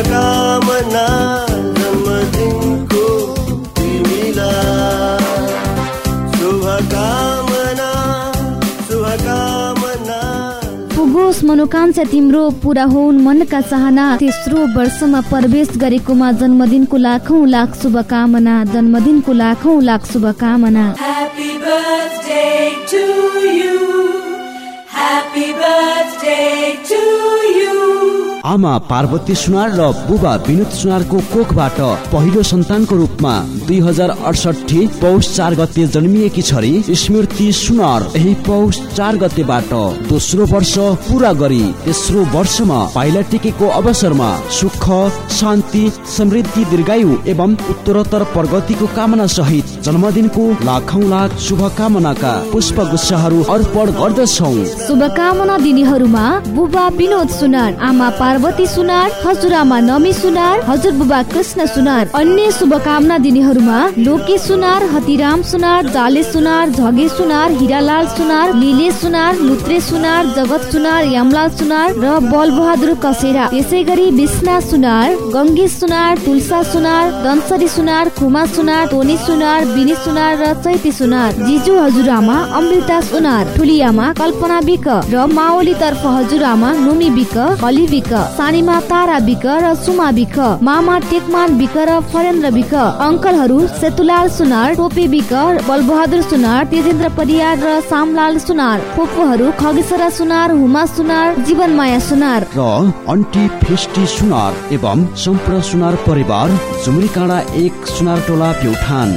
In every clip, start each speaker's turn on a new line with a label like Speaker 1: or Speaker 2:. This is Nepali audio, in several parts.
Speaker 1: शुभकामना जन्मदिनको तिमीलाई शुभकामना शुभकामना पुगोस् मनोकांक्षा तिम्रो पुरा हुन् मनका चाहना तेस्रो वर्षमा प्रवेश गरेकोमा जन्मदिनको लाखौँ लाख शुभकामना जन्मदिनको लाखौँ लाख शुभकामना
Speaker 2: Happy birthday to you. Happy birthday.
Speaker 3: आमा पार्वती सुनार र बुबा विनोद सुनारको कोखबाट पहिलो सन्तानको रूपमा दुई हजार अडसठी पौष चार गते जन्मिएकी छोरी स्मृति सुनार यही पौष चार गतेबाट दोस्रो वर्ष पुरा गरी तेस्रो वर्षमा पाइला टेकेको अवसरमा सुख शान्ति समृद्धि दीर्घायु एवं उत्तरोत्तर प्रगतिको कामना सहित जन्मदिनको लाखौं लाख शुभकामनाका पुष्प गुच्छाहरू अर्पण गर्दछौ।
Speaker 1: शुभकामना दिनेहरूमा बुबा विनोद सुनार आमा पार्वती सुनार हजुरआमा नमी सुनार हजुर बुबा कृष्ण सुनार। अन्य शुभकामना दिनेहरूमा लोके सुनार हतिराम सुनार जाले सुनार झगे सुनार हिरालाल सुनार लिले सुनार लुत्रे सुनार जगत सुनार यमलाल सुनार र बलबहादुर कसेरा। त्यसै गरी विष्णा सुनार गङ्गे सुनार तुलसा सुनार दन्सरी सुनार खुमा सुनार टोनी सुनार बिनी सुनार र चैती सुनार। जिजु हजुरआमा अमृता सुनार। ठुलियामा कल्पना बिक र माओली तर्फ हजुरआमा नुमी बिक हली बिक। सानीमा तारा बिक र सुमा बिक मामा टेकमान बिक र फरेन्द्र बिक अङ्कलहरू सेतुलाल सुनार टोपे बिक बलबहादुर सुनार तेजेन्द्र परियार र सामलाल सुनार फुपूहरू खगेश्वरा सुनार हुमा सुनार जीवन माया सुनार।
Speaker 3: र अन्टी फेस्टी सुनार एवं सम्पूर्ण सुनार परिवार जुमरी काँडा एक सुनार टोला Pyuthan.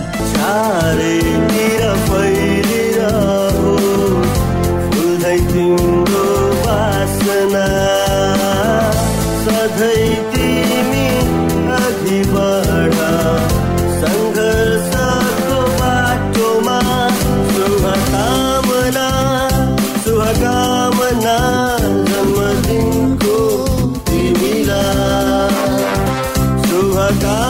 Speaker 4: na sama din ko tinila Suhaka